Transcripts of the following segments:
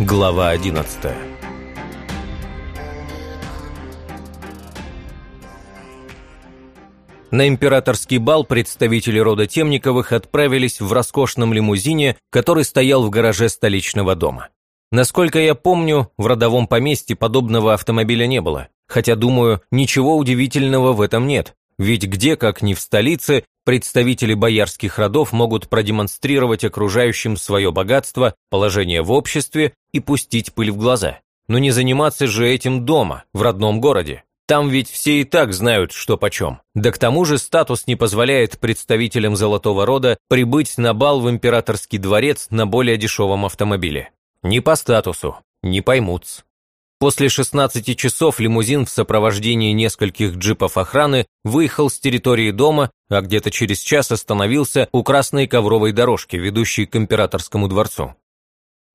Глава 11 На императорский бал представители рода Темниковых отправились в роскошном лимузине, который стоял в гараже столичного дома. Насколько я помню, в родовом поместье подобного автомобиля не было, хотя, думаю, ничего удивительного в этом нет, ведь где, как ни в столице, представители боярских родов могут продемонстрировать окружающим свое богатство, положение в обществе и пустить пыль в глаза. Но не заниматься же этим дома, в родном городе. Там ведь все и так знают, что почем. Да к тому же статус не позволяет представителям золотого рода прибыть на бал в императорский дворец на более дешевом автомобиле. Не по статусу, не поймутся. После 16 часов лимузин в сопровождении нескольких джипов охраны выехал с территории дома, а где-то через час остановился у красной ковровой дорожки, ведущей к императорскому дворцу.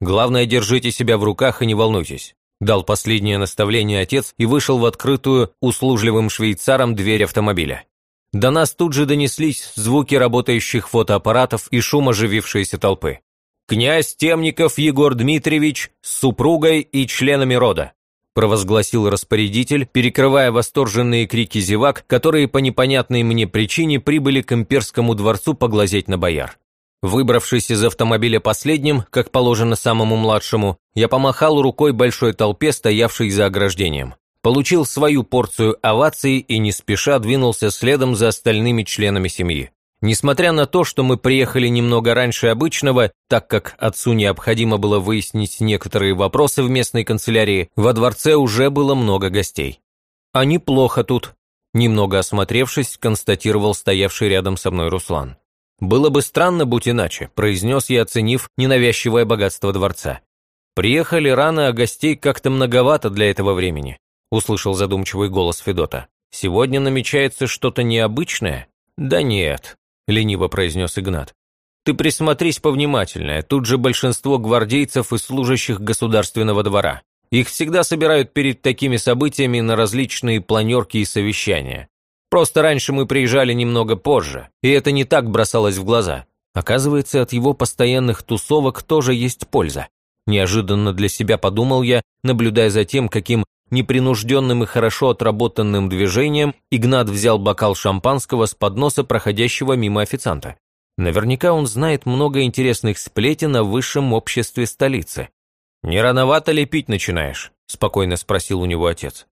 «Главное, держите себя в руках и не волнуйтесь», дал последнее наставление отец и вышел в открытую услужливым швейцаром дверь автомобиля. До нас тут же донеслись звуки работающих фотоаппаратов и шум оживившейся толпы князь Темников Егор Дмитриевич с супругой и членами рода», провозгласил распорядитель, перекрывая восторженные крики зевак, которые по непонятной мне причине прибыли к имперскому дворцу поглазеть на бояр. Выбравшись из автомобиля последним, как положено самому младшему, я помахал рукой большой толпе, стоявшей за ограждением. Получил свою порцию оваций и не спеша двинулся следом за остальными членами семьи. Несмотря на то, что мы приехали немного раньше обычного, так как отцу необходимо было выяснить некоторые вопросы в местной канцелярии, во дворце уже было много гостей. «А неплохо тут», – немного осмотревшись, констатировал стоявший рядом со мной Руслан. «Было бы странно, будь иначе», – произнес я, оценив ненавязчивое богатство дворца. «Приехали рано, а гостей как-то многовато для этого времени», – услышал задумчивый голос Федота. «Сегодня намечается что-то необычное?» «Да нет», – лениво произнес Игнат. «Ты присмотрись повнимательнее, тут же большинство гвардейцев и служащих государственного двора. Их всегда собирают перед такими событиями на различные планерки и совещания. Просто раньше мы приезжали немного позже, и это не так бросалось в глаза. Оказывается, от его постоянных тусовок тоже есть польза. Неожиданно для себя подумал я, наблюдая за тем, каким Непринужденным и хорошо отработанным движением Игнат взял бокал шампанского с подноса проходящего мимо официанта. Наверняка он знает много интересных сплетен о высшем обществе столицы. «Не рановато ли пить начинаешь?» – спокойно спросил у него отец.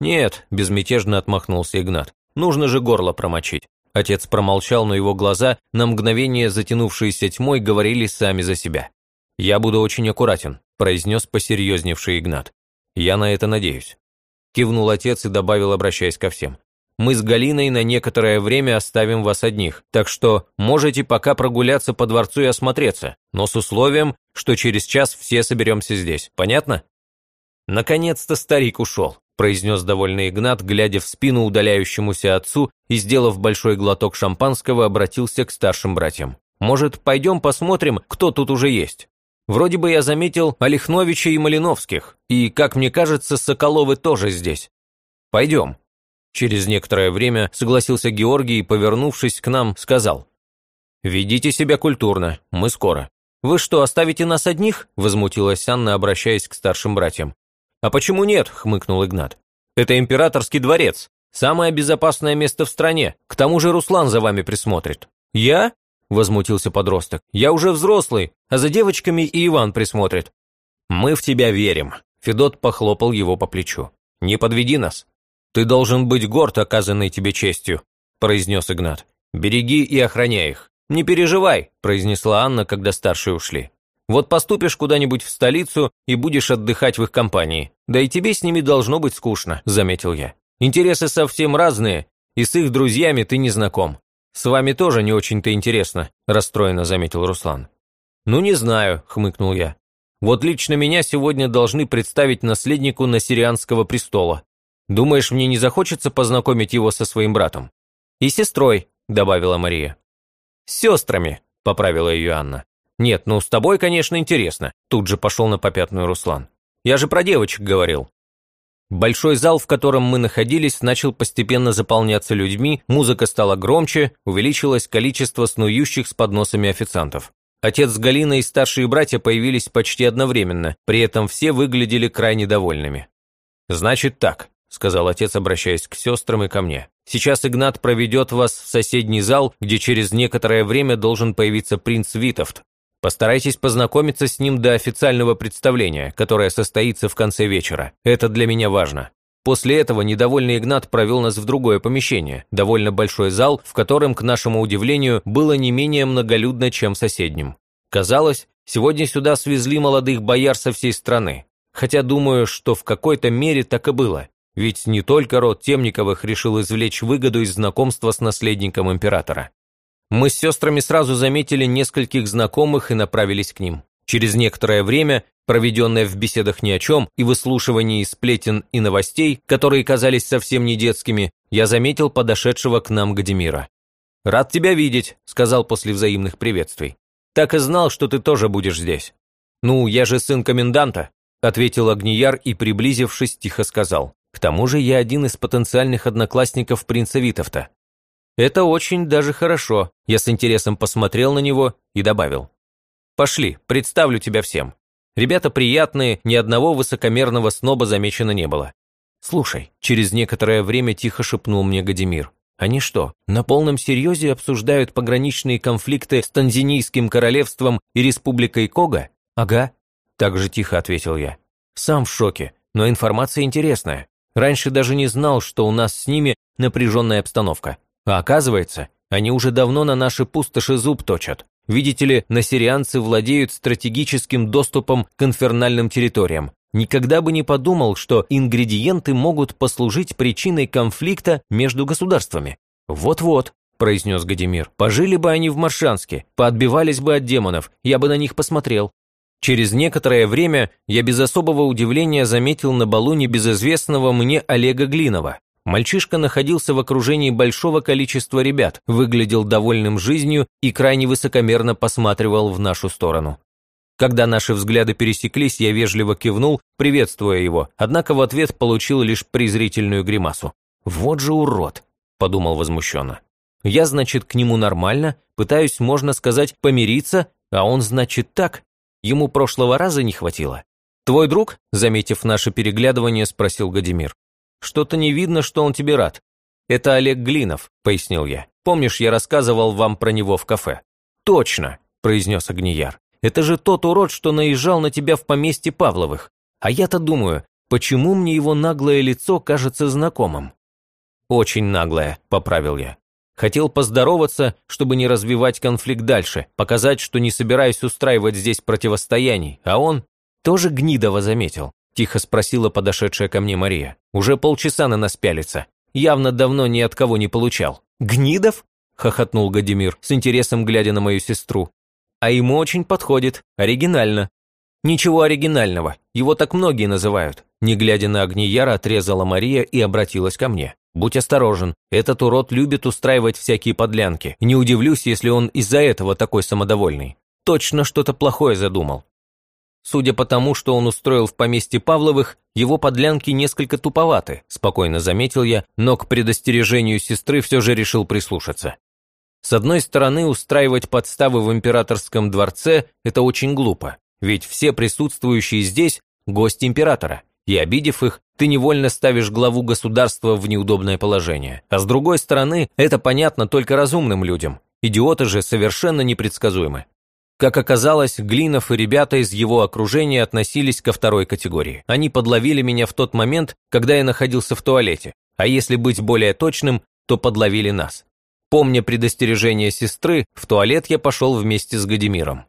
«Нет», – безмятежно отмахнулся Игнат. «Нужно же горло промочить». Отец промолчал, но его глаза, на мгновение затянувшиеся тьмой, говорили сами за себя. «Я буду очень аккуратен», – произнес посерьезневший Игнат. «Я на это надеюсь», – кивнул отец и добавил, обращаясь ко всем. «Мы с Галиной на некоторое время оставим вас одних, так что можете пока прогуляться по дворцу и осмотреться, но с условием, что через час все соберемся здесь. Понятно?» «Наконец-то старик ушел», – произнес довольный Игнат, глядя в спину удаляющемуся отцу и, сделав большой глоток шампанского, обратился к старшим братьям. «Может, пойдем посмотрим, кто тут уже есть?» Вроде бы я заметил Олехновича и Малиновских, и, как мне кажется, Соколовы тоже здесь. Пойдем. Через некоторое время согласился Георгий и, повернувшись к нам, сказал. «Ведите себя культурно, мы скоро». «Вы что, оставите нас одних?» – возмутилась Анна, обращаясь к старшим братьям. «А почему нет?» – хмыкнул Игнат. «Это императорский дворец. Самое безопасное место в стране. К тому же Руслан за вами присмотрит». «Я?» – возмутился подросток. «Я уже взрослый, а за девочками и Иван присмотрит». «Мы в тебя верим», – Федот похлопал его по плечу. «Не подведи нас. Ты должен быть горд оказанной тебе честью», – произнес Игнат. «Береги и охраняй их». «Не переживай», – произнесла Анна, когда старшие ушли. «Вот поступишь куда-нибудь в столицу и будешь отдыхать в их компании. Да и тебе с ними должно быть скучно», – заметил я. «Интересы совсем разные, и с их друзьями ты не знаком. «С вами тоже не очень-то интересно», – расстроенно заметил Руслан. «Ну, не знаю», – хмыкнул я. «Вот лично меня сегодня должны представить наследнику Насирианского престола. Думаешь, мне не захочется познакомить его со своим братом?» «И сестрой», – добавила Мария. «С сестрами», – поправила ее Анна. «Нет, ну с тобой, конечно, интересно», – тут же пошел на попятную Руслан. «Я же про девочек говорил». Большой зал, в котором мы находились, начал постепенно заполняться людьми, музыка стала громче, увеличилось количество снующих с подносами официантов. Отец с Галиной и старшие братья появились почти одновременно, при этом все выглядели крайне довольными. «Значит так», – сказал отец, обращаясь к сестрам и ко мне. «Сейчас Игнат проведет вас в соседний зал, где через некоторое время должен появиться принц Витовт. Постарайтесь познакомиться с ним до официального представления, которое состоится в конце вечера. Это для меня важно. После этого недовольный Игнат провел нас в другое помещение, довольно большой зал, в котором, к нашему удивлению, было не менее многолюдно, чем в соседнем. Казалось, сегодня сюда свезли молодых бояр со всей страны. Хотя думаю, что в какой-то мере так и было. Ведь не только род Темниковых решил извлечь выгоду из знакомства с наследником императора. Мы с сестрами сразу заметили нескольких знакомых и направились к ним. Через некоторое время проведенное в беседах ни о чем и выслушивании сплетен и новостей, которые казались совсем не детскими, я заметил подошедшего к нам Гадимира. «Рад тебя видеть», – сказал после взаимных приветствий. «Так и знал, что ты тоже будешь здесь». «Ну, я же сын коменданта», – ответил Агнияр и, приблизившись, тихо сказал. «К тому же я один из потенциальных одноклассников принца Витовта». «Это очень даже хорошо», – я с интересом посмотрел на него и добавил. «Пошли, представлю тебя всем. Ребята приятные, ни одного высокомерного сноба замечено не было. «Слушай», – через некоторое время тихо шепнул мне Гадимир, «они что, на полном серьезе обсуждают пограничные конфликты с Танзинийским королевством и республикой Кога?» «Ага», – так же тихо ответил я. «Сам в шоке, но информация интересная. Раньше даже не знал, что у нас с ними напряженная обстановка. А оказывается, они уже давно на наши пустоши зуб точат. Видите ли, насирианцы владеют стратегическим доступом к инфернальным территориям. Никогда бы не подумал, что ингредиенты могут послужить причиной конфликта между государствами. Вот-вот, произнес Гадимир. Пожили бы они в Маршанске, поотбивались бы от демонов, я бы на них посмотрел. Через некоторое время я без особого удивления заметил на балу небезызвестного мне Олега Глинова. Мальчишка находился в окружении большого количества ребят, выглядел довольным жизнью и крайне высокомерно посматривал в нашу сторону. Когда наши взгляды пересеклись, я вежливо кивнул, приветствуя его, однако в ответ получил лишь презрительную гримасу. «Вот же урод!» – подумал возмущенно. «Я, значит, к нему нормально, пытаюсь, можно сказать, помириться, а он, значит, так? Ему прошлого раза не хватило?» «Твой друг?» – заметив наше переглядывание, спросил Гадимир. Что-то не видно, что он тебе рад. Это Олег Глинов, пояснил я. Помнишь, я рассказывал вам про него в кафе? Точно, произнес Огнияр. Это же тот урод, что наезжал на тебя в поместье Павловых. А я-то думаю, почему мне его наглое лицо кажется знакомым? Очень наглое, поправил я. Хотел поздороваться, чтобы не развивать конфликт дальше, показать, что не собираюсь устраивать здесь противостояний, а он тоже Гнидова заметил. Тихо спросила подошедшая ко мне Мария. «Уже полчаса на нас пялится. Явно давно ни от кого не получал». «Гнидов?» – хохотнул Гадимир, с интересом глядя на мою сестру. «А ему очень подходит. Оригинально». «Ничего оригинального. Его так многие называют». Не глядя на Агнияра, отрезала Мария и обратилась ко мне. «Будь осторожен. Этот урод любит устраивать всякие подлянки. Не удивлюсь, если он из-за этого такой самодовольный. Точно что-то плохое задумал. Судя по тому, что он устроил в поместье Павловых, его подлянки несколько туповаты, спокойно заметил я, но к предостережению сестры все же решил прислушаться. С одной стороны, устраивать подставы в императорском дворце – это очень глупо, ведь все присутствующие здесь – гости императора, и обидев их, ты невольно ставишь главу государства в неудобное положение. А с другой стороны, это понятно только разумным людям, идиоты же совершенно непредсказуемы. Как оказалось, Глинов и ребята из его окружения относились ко второй категории. Они подловили меня в тот момент, когда я находился в туалете, а если быть более точным, то подловили нас. Помня предостережение сестры, в туалет я пошел вместе с Гадимиром.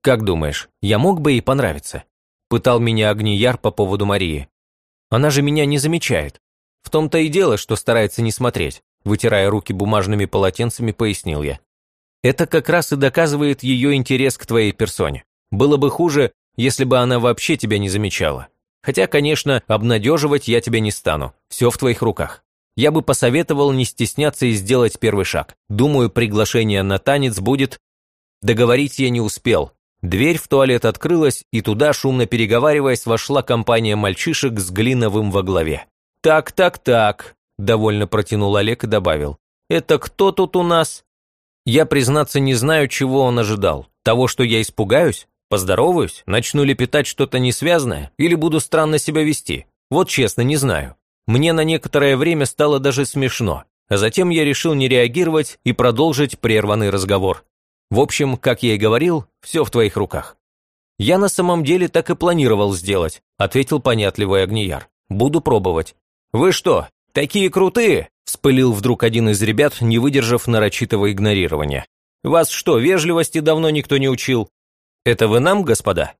«Как думаешь, я мог бы ей понравиться?» Пытал меня Агнияр по поводу Марии. «Она же меня не замечает. В том-то и дело, что старается не смотреть», вытирая руки бумажными полотенцами, пояснил я. Это как раз и доказывает ее интерес к твоей персоне. Было бы хуже, если бы она вообще тебя не замечала. Хотя, конечно, обнадеживать я тебя не стану. Все в твоих руках. Я бы посоветовал не стесняться и сделать первый шаг. Думаю, приглашение на танец будет... Договорить я не успел. Дверь в туалет открылась, и туда, шумно переговариваясь, вошла компания мальчишек с Глиновым во главе. «Так, так, так», – довольно протянул Олег и добавил. «Это кто тут у нас?» Я, признаться, не знаю, чего он ожидал. Того, что я испугаюсь? Поздороваюсь? Начну лепетать что-то несвязное? Или буду странно себя вести? Вот честно, не знаю. Мне на некоторое время стало даже смешно, а затем я решил не реагировать и продолжить прерванный разговор. В общем, как я и говорил, все в твоих руках. Я на самом деле так и планировал сделать, ответил понятливый Огнияр. Буду пробовать. Вы что, такие крутые? Вспылил вдруг один из ребят, не выдержав нарочитого игнорирования. Вас что, вежливости давно никто не учил? Это вы нам, господа?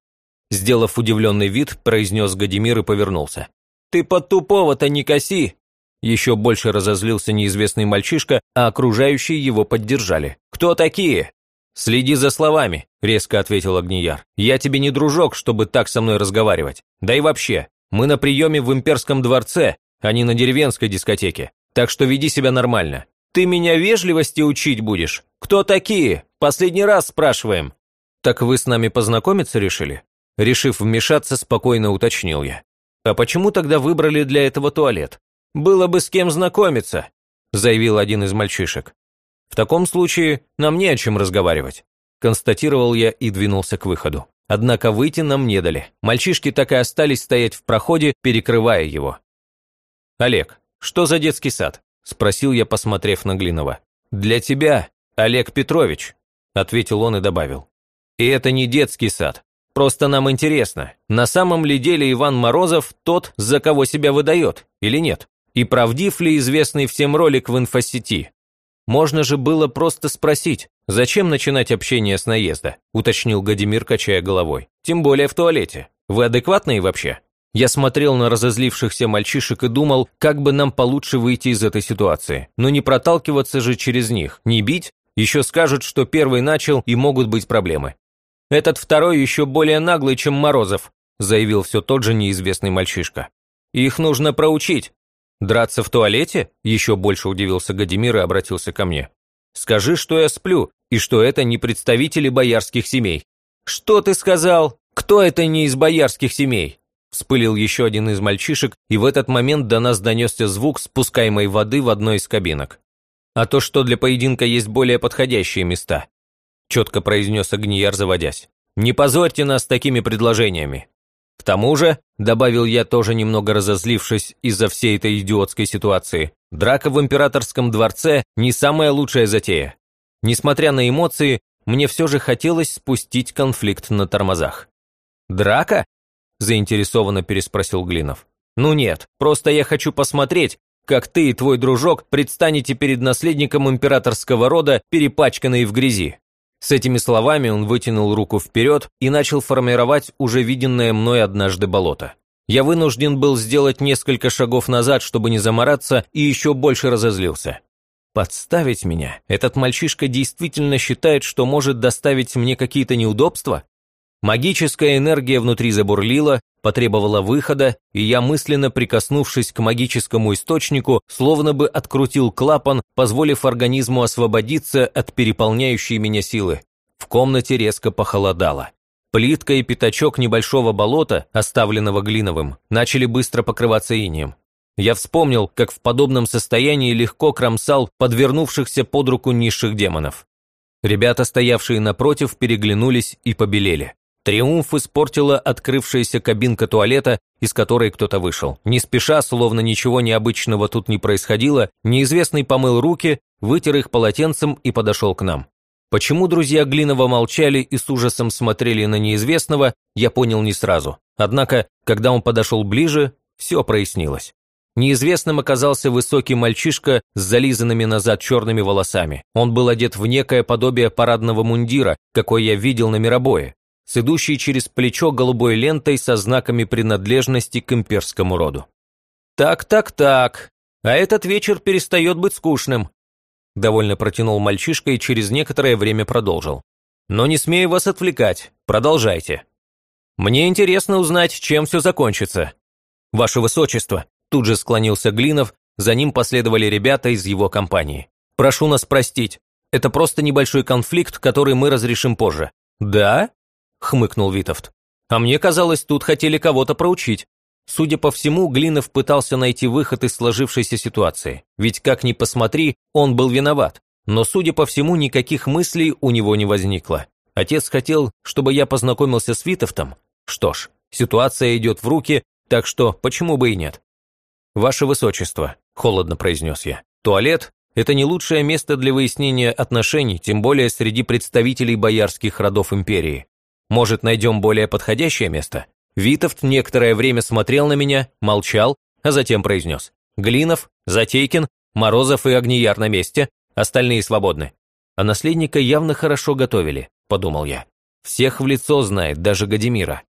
Сделав удивленный вид, произнес Гадимир и повернулся. «Ты под тупого-то не коси!» Еще больше разозлился неизвестный мальчишка, а окружающие его поддержали. «Кто такие?» «Следи за словами», – резко ответил Огнияр. «Я тебе не дружок, чтобы так со мной разговаривать. Да и вообще, мы на приеме в имперском дворце, а не на деревенской дискотеке. Так что веди себя нормально. Ты меня вежливости учить будешь? Кто такие? Последний раз спрашиваем». «Так вы с нами познакомиться решили?» Решив вмешаться, спокойно уточнил я. «А почему тогда выбрали для этого туалет?» «Было бы с кем знакомиться», заявил один из мальчишек. В таком случае нам не о чем разговаривать. Констатировал я и двинулся к выходу. Однако выйти нам не дали. Мальчишки так и остались стоять в проходе, перекрывая его. «Олег, что за детский сад?» – спросил я, посмотрев на Глинова. «Для тебя, Олег Петрович», – ответил он и добавил. «И это не детский сад. Просто нам интересно, на самом ли деле Иван Морозов тот, за кого себя выдает, или нет? И правдив ли известный всем ролик в инфосети? Можно же было просто спросить, зачем начинать общение с наезда, уточнил Гадимир, качая головой. Тем более в туалете. Вы адекватные вообще? Я смотрел на разозлившихся мальчишек и думал, как бы нам получше выйти из этой ситуации. Но не проталкиваться же через них, не бить, еще скажут, что первый начал и могут быть проблемы. Этот второй еще более наглый, чем Морозов, заявил все тот же неизвестный мальчишка. Их нужно проучить, «Драться в туалете?» – еще больше удивился Гадимир и обратился ко мне. «Скажи, что я сплю, и что это не представители боярских семей». «Что ты сказал? Кто это не из боярских семей?» Вспылил еще один из мальчишек, и в этот момент до нас донесся звук спускаемой воды в одной из кабинок. «А то, что для поединка есть более подходящие места», четко произнес Агнияр, заводясь. «Не позорьте нас такими предложениями. К тому же, добавил я тоже немного разозлившись из-за всей этой идиотской ситуации, драка в императорском дворце не самая лучшая затея. Несмотря на эмоции, мне все же хотелось спустить конфликт на тормозах. «Драка?» – заинтересованно переспросил Глинов. «Ну нет, просто я хочу посмотреть, как ты и твой дружок предстанете перед наследником императорского рода, перепачканные в грязи. С этими словами он вытянул руку вперед и начал формировать уже виденное мной однажды болото. Я вынужден был сделать несколько шагов назад, чтобы не замораться, и еще больше разозлился. Подставить меня? Этот мальчишка действительно считает, что может доставить мне какие-то неудобства? Магическая энергия внутри забурлила, потребовала выхода, и я, мысленно прикоснувшись к магическому источнику, словно бы открутил клапан, позволив организму освободиться от переполняющей меня силы. В комнате резко похолодало. Плитка и пятачок небольшого болота, оставленного глиновым, начали быстро покрываться инеем. Я вспомнил, как в подобном состоянии легко кромсал подвернувшихся под руку низших демонов. Ребята, стоявшие напротив, переглянулись и побелели. Триумф испортила открывшаяся кабинка туалета, из которой кто-то вышел. Не спеша, словно ничего необычного тут не происходило, неизвестный помыл руки, вытер их полотенцем и подошел к нам. Почему друзья Глинова молчали и с ужасом смотрели на неизвестного, я понял не сразу. Однако, когда он подошел ближе, все прояснилось. Неизвестным оказался высокий мальчишка с зализанными назад черными волосами. Он был одет в некое подобие парадного мундира, какой я видел на миробое с идущей через плечо голубой лентой со знаками принадлежности к имперскому роду. «Так, так, так, а этот вечер перестает быть скучным», довольно протянул мальчишка и через некоторое время продолжил. «Но не смею вас отвлекать, продолжайте. Мне интересно узнать, чем все закончится. Ваше Высочество», тут же склонился Глинов, за ним последовали ребята из его компании. «Прошу нас простить, это просто небольшой конфликт, который мы разрешим позже». «Да?» Хмыкнул Витовт. «А мне казалось, тут хотели кого-то проучить». Судя по всему, Глинов пытался найти выход из сложившейся ситуации, ведь как ни посмотри, он был виноват. Но, судя по всему, никаких мыслей у него не возникло. Отец хотел, чтобы я познакомился с Витовтом? Что ж, ситуация идет в руки, так что почему бы и нет? «Ваше Высочество», – холодно произнес я, – «туалет – это не лучшее место для выяснения отношений, тем более среди представителей боярских родов империи. Может, найдем более подходящее место?» Витовт некоторое время смотрел на меня, молчал, а затем произнес. «Глинов, Затейкин, Морозов и Огнияр на месте, остальные свободны». А наследника явно хорошо готовили, подумал я. Всех в лицо знает, даже Гадимира.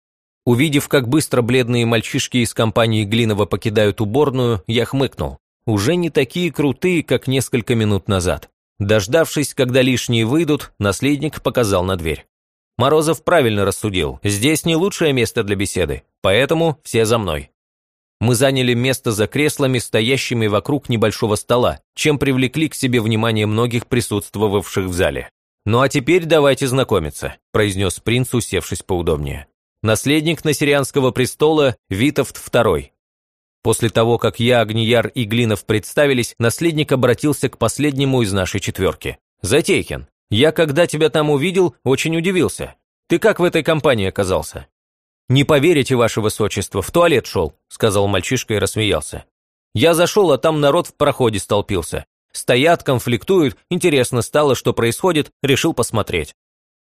Увидев, как быстро бледные мальчишки из компании Глинова покидают уборную, я хмыкнул. Уже не такие крутые, как несколько минут назад. Дождавшись, когда лишние выйдут, наследник показал на дверь. Морозов правильно рассудил, здесь не лучшее место для беседы, поэтому все за мной. Мы заняли место за креслами, стоящими вокруг небольшого стола, чем привлекли к себе внимание многих присутствовавших в зале. «Ну а теперь давайте знакомиться», – произнес принц, усевшись поудобнее наследник Насирианского престола Витовт II. После того, как я, Агнияр и Глинов представились, наследник обратился к последнему из нашей четверки. «Затейкин, я, когда тебя там увидел, очень удивился. Ты как в этой компании оказался?» «Не поверите, ваше высочество, в туалет шел», – сказал мальчишка и рассмеялся. «Я зашел, а там народ в проходе столпился. Стоят, конфликтуют, интересно стало, что происходит, решил посмотреть».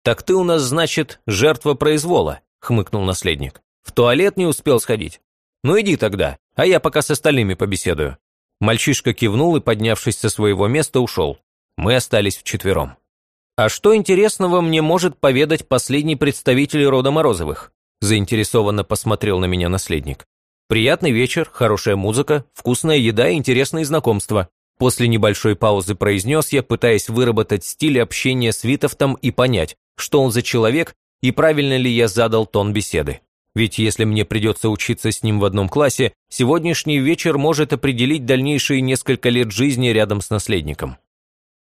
«Так ты у нас, значит, жертва произвола», – хмыкнул наследник. «В туалет не успел сходить? Ну иди тогда, а я пока с остальными побеседую». Мальчишка кивнул и, поднявшись со своего места, ушел. Мы остались вчетвером. «А что интересного мне может поведать последний представитель рода Морозовых?» заинтересованно посмотрел на меня наследник. «Приятный вечер, хорошая музыка, вкусная еда и интересные знакомства». После небольшой паузы произнес я, пытаясь выработать стиль общения с Витовтом и понять, что он за человек и правильно ли я задал тон беседы. Ведь если мне придется учиться с ним в одном классе, сегодняшний вечер может определить дальнейшие несколько лет жизни рядом с наследником.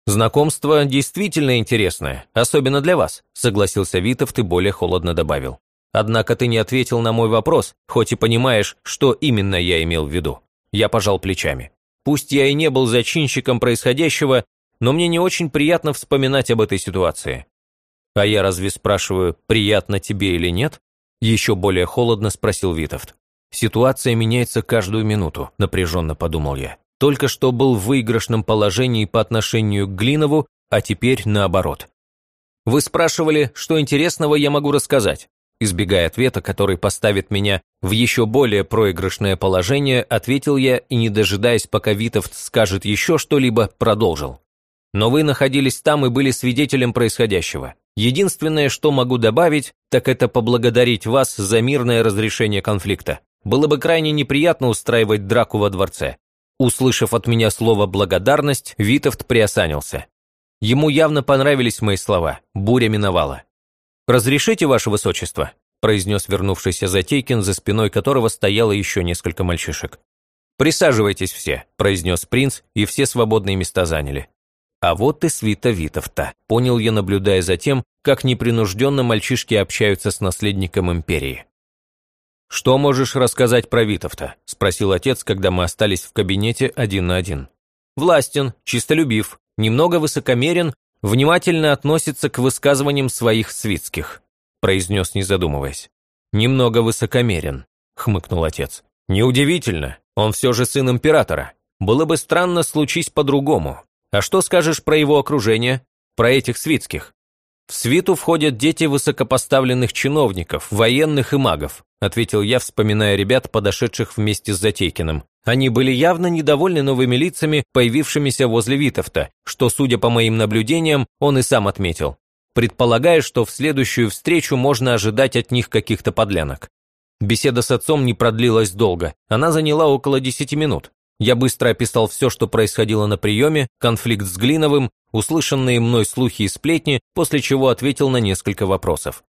«Знакомство действительно интересное, особенно для вас», согласился Витов, ты более холодно добавил. «Однако ты не ответил на мой вопрос, хоть и понимаешь, что именно я имел в виду». Я пожал плечами. Пусть я и не был зачинщиком происходящего, но мне не очень приятно вспоминать об этой ситуации. «А я разве спрашиваю, приятно тебе или нет?» Еще более холодно спросил Витовт. «Ситуация меняется каждую минуту», – напряженно подумал я. «Только что был в выигрышном положении по отношению к Глинову, а теперь наоборот». «Вы спрашивали, что интересного я могу рассказать?» Избегая ответа, который поставит меня в еще более проигрышное положение, ответил я и, не дожидаясь, пока Витовт скажет еще что-либо, продолжил. «Но вы находились там и были свидетелем происходящего. Единственное, что могу добавить, так это поблагодарить вас за мирное разрешение конфликта. Было бы крайне неприятно устраивать драку во дворце. Услышав от меня слово «благодарность», Витовт приосанился. Ему явно понравились мои слова, буря миновала. «Разрешите, ваше высочество?» произнес вернувшийся Затейкин, за спиной которого стояло еще несколько мальчишек. «Присаживайтесь все», – произнес принц, и все свободные места заняли. А вот и свита Витовта, понял я, наблюдая за тем, как непринужденно мальчишки общаются с наследником империи. «Что можешь рассказать про Витовта?» – спросил отец, когда мы остались в кабинете один на один. «Властен, чистолюбив, немного высокомерен, внимательно относится к высказываниям своих свитских», – произнес, не задумываясь. «Немного высокомерен», – хмыкнул отец. «Неудивительно, он все же сын императора. Было бы странно случись по-другому. А что скажешь про его окружение? Про этих свитских? В свиту входят дети высокопоставленных чиновников, военных и магов, ответил я, вспоминая ребят, подошедших вместе с Затейкиным. Они были явно недовольны новыми лицами, появившимися возле Витовта, что, судя по моим наблюдениям, он и сам отметил. Предполагая, что в следующую встречу можно ожидать от них каких-то подлянок. Беседа с отцом не продлилась долго, она заняла около десяти минут. Я быстро описал все, что происходило на приеме, конфликт с Глиновым, услышанные мной слухи и сплетни, после чего ответил на несколько вопросов.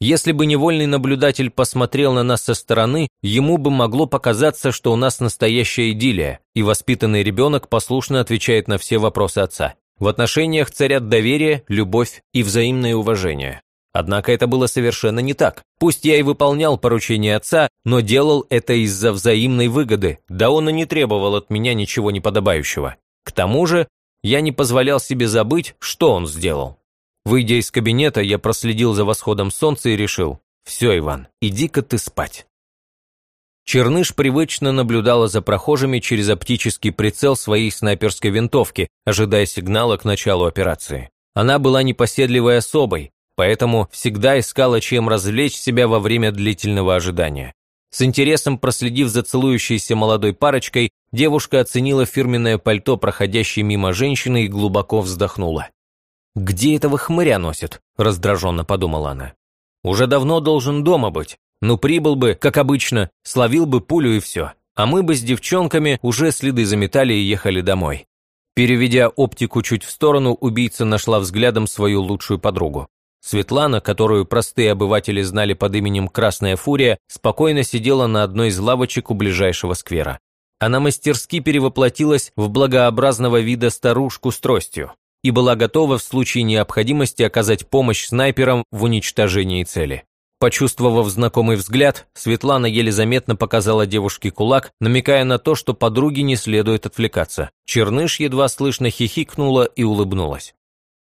Если бы невольный наблюдатель посмотрел на нас со стороны, ему бы могло показаться, что у нас настоящая идиллия, и воспитанный ребенок послушно отвечает на все вопросы отца. В отношениях царят доверие, любовь и взаимное уважение. Однако это было совершенно не так. Пусть я и выполнял поручение отца, но делал это из-за взаимной выгоды, да он и не требовал от меня ничего неподобающего. К тому же, я не позволял себе забыть, что он сделал. Выйдя из кабинета, я проследил за восходом солнца и решил, все, Иван, иди-ка ты спать. Черныш привычно наблюдала за прохожими через оптический прицел своей снайперской винтовки, ожидая сигнала к началу операции. Она была непоседливой особой, поэтому всегда искала, чем развлечь себя во время длительного ожидания. С интересом проследив за целующейся молодой парочкой, девушка оценила фирменное пальто, проходящей мимо женщины, и глубоко вздохнула. «Где этого хмыря носит?» – раздраженно подумала она. «Уже давно должен дома быть. Ну, прибыл бы, как обычно, словил бы пулю и все. А мы бы с девчонками уже следы заметали и ехали домой». Переведя оптику чуть в сторону, убийца нашла взглядом свою лучшую подругу. Светлана, которую простые обыватели знали под именем Красная Фурия, спокойно сидела на одной из лавочек у ближайшего сквера. Она мастерски перевоплотилась в благообразного вида старушку с тростью и была готова в случае необходимости оказать помощь снайперам в уничтожении цели. Почувствовав знакомый взгляд, Светлана еле заметно показала девушке кулак, намекая на то, что подруге не следует отвлекаться. Черныш едва слышно хихикнула и улыбнулась.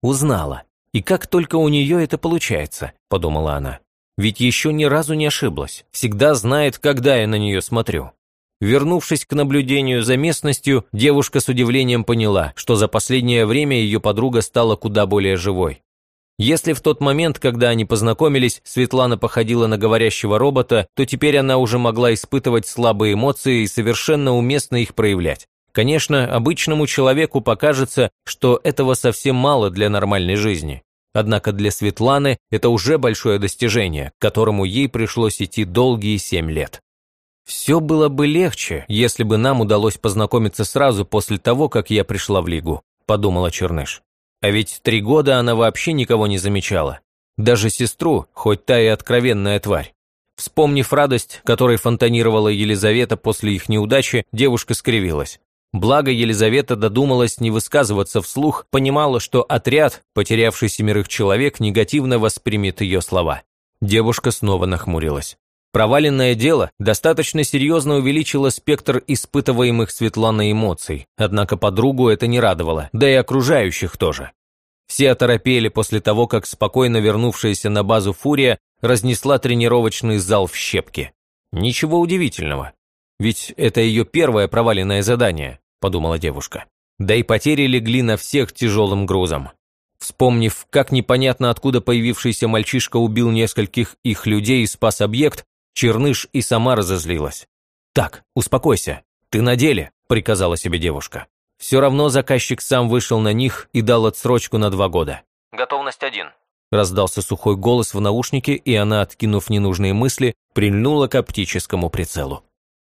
«Узнала. И как только у нее это получается», – подумала она. «Ведь еще ни разу не ошиблась. Всегда знает, когда я на нее смотрю. Вернувшись к наблюдению за местностью, девушка с удивлением поняла, что за последнее время ее подруга стала куда более живой. Если в тот момент, когда они познакомились, Светлана походила на говорящего робота, то теперь она уже могла испытывать слабые эмоции и совершенно уместно их проявлять. Конечно, обычному человеку покажется, что этого совсем мало для нормальной жизни. Однако для Светланы это уже большое достижение, к которому ей пришлось идти долгие семь лет. Все было бы легче, если бы нам удалось познакомиться сразу после того, как я пришла в Лигу, подумала Черныш. А ведь три года она вообще никого не замечала. Даже сестру, хоть та и откровенная тварь. Вспомнив радость, которой фонтанировала Елизавета после их неудачи, девушка скривилась. Благо Елизавета додумалась не высказываться вслух, понимала, что отряд, потерявший семерых человек, негативно воспримет ее слова. Девушка снова нахмурилась. Проваленное дело достаточно серьезно увеличило спектр испытываемых Светланой эмоций, однако подругу это не радовало, да и окружающих тоже. Все оторопели после того, как спокойно вернувшаяся на базу Фурия разнесла тренировочный зал в щепки. Ничего удивительного. Ведь это ее первое проваленное задание, подумала девушка. Да и потери легли на всех тяжелым грузом. Вспомнив, как непонятно откуда появившийся мальчишка убил нескольких их людей и спас объект, Черныш и сама разозлилась. «Так, успокойся. Ты на деле», – приказала себе девушка. Все равно заказчик сам вышел на них и дал отсрочку на два года. «Готовность один», – раздался сухой голос в наушнике, и она, откинув ненужные мысли, прильнула к оптическому прицелу.